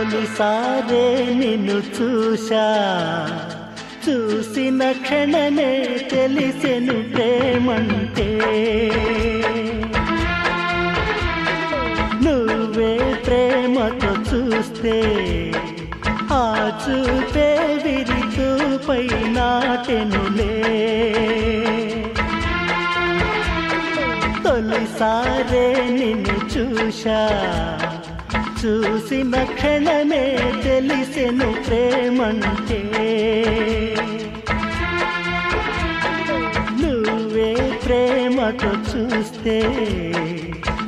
తొలిసారే నిన్ను చూశా. చూసిన క్షణమే తెలిసెను ప్రేమంటే. నువ్వే ప్రేమతో చూస్తే ఆ చూపే విరితూపై నాటెనులే తొలిసారే నిన్ను చూశా. చూసిన క్షణమే తెలిసెను ప్రేమంటే. నువ్వే ప్రేమతో చూస్తే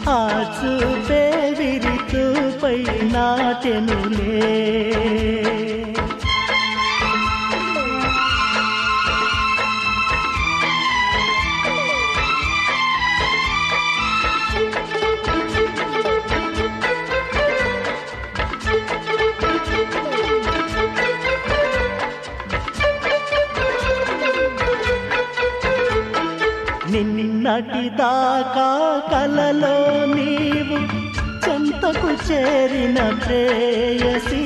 ఆ చూపే విరితూపై నాటెనులే నటిదాకా కలలో నీవు చెంతకు చేరిన ప్రేయసి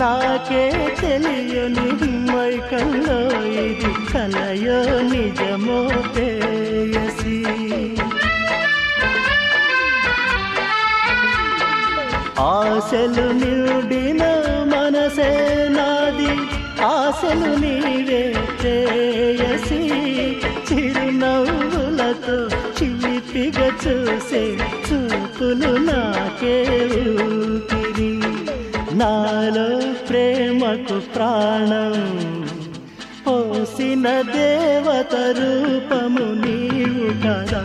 నాకే తెలియని మైకల్లో ఇది కలయో నిజమో ప్రేయసి ఆశలు నిడిన మనసే నాది. ఆశలు నీవే ప్రేయసి చూసే చూపులు నాకే ఊపిరి. నాలో ప్రేమకు ప్రాణం పోసిన దేవత రూపము నీవు కదా.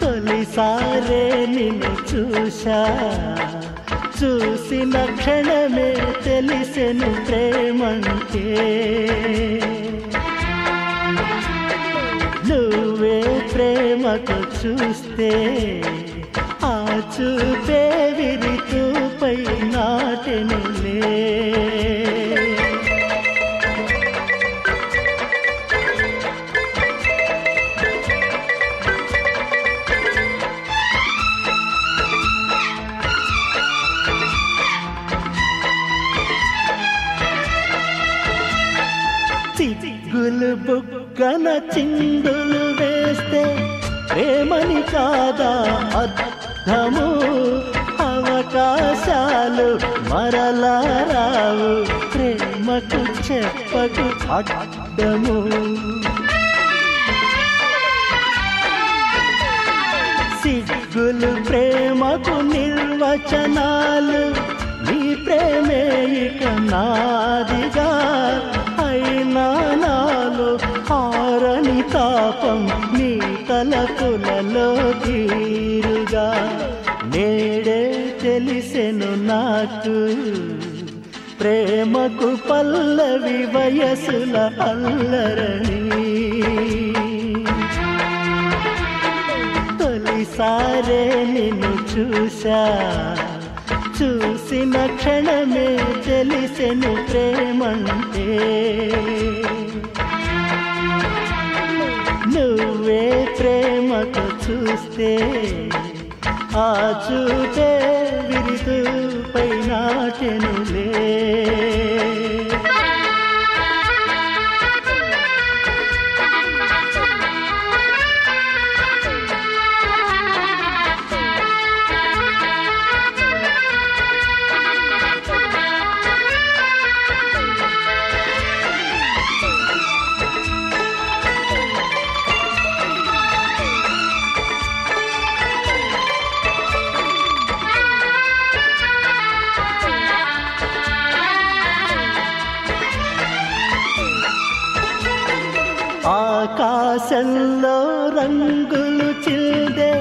తొలిసారే నిన్ను చూశా. చూసిన క్షణమే తెలిసెను ప్రేమంటే. ప్రేమతో చూస్తే ఆ చూపే విరితూపై నాటెనులే సిగ్గులు బుగ్గన చిందులు వేస్తే ప్రేమని కాదా అర్థము? అవకాశాలు మరలా రావు. ప్రేమకు చెప్పకు అడ్డము. సిగ్గులు ప్రేమకు నిర్వచనాలు. నీ ప్రేమే ఇక నాదిగా. అయినా నాలో ఆరని తాపం తలపులలో తీరుగా నేడే తెలిసెను నాకు ప్రేమకు పల్లవి వయసుల అల్లరణి తొలిసారే నిన్ను చూశా. చూసిన క్షణమే తెలిసెను ప్రేమంటే. నువ్వే ప్రేమతో చూస్తే ఆ చూపే విరిదుపై నాటెనులే ఆకాశంలో రంగులు చిల్దే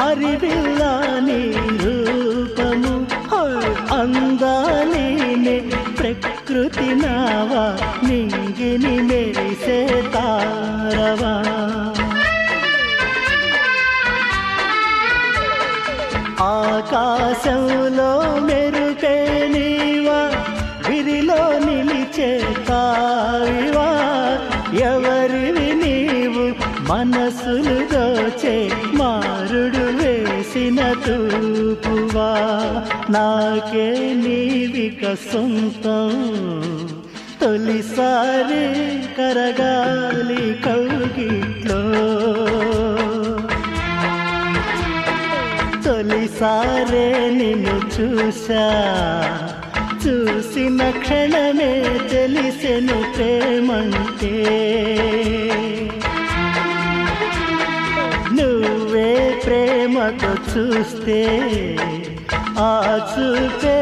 హరివిల్లాని రూపము. అందాలిని ప్రకృతి నావా నింగిని మెరిసే తారవా. ఆకాశంలో మెరుపే నీవా విరిలో నిలిచే మనసులు దోచే మారుడు వేసిన తూపువా. నాకే నీవిక సొంతం తొలిసారి కరగాలి కౌగిట్లో. తొలిసారే నిన్ను చూశా. చూసిన క్షణమే తెలిసెను ప్రేమంటే. ప్రేమతో చూస్తే ఆ చూపే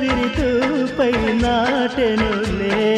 విరుతుపై నాటెనులే.